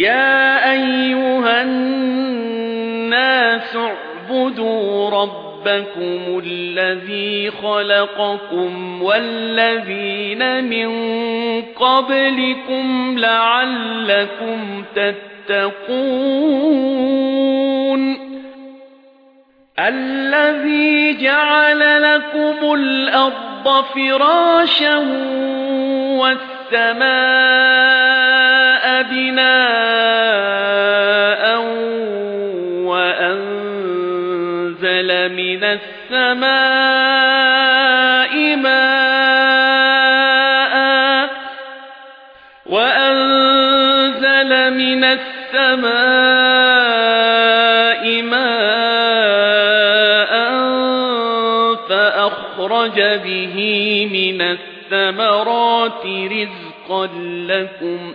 يا أيها الناس اعبدوا ربكم الذي خلقكم والذين من قبلكم لعلكم تتقون الذي جعل لكم الأرض فراشا والسماء بناء وأنزل من السماء ماء وأنزل من السماء ماء فأخرج به من الثمرات رزقا لكم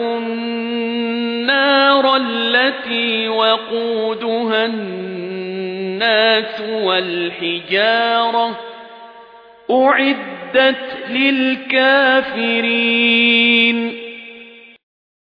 النار التي وقودها الناس والحجارة أعدت للكافرين.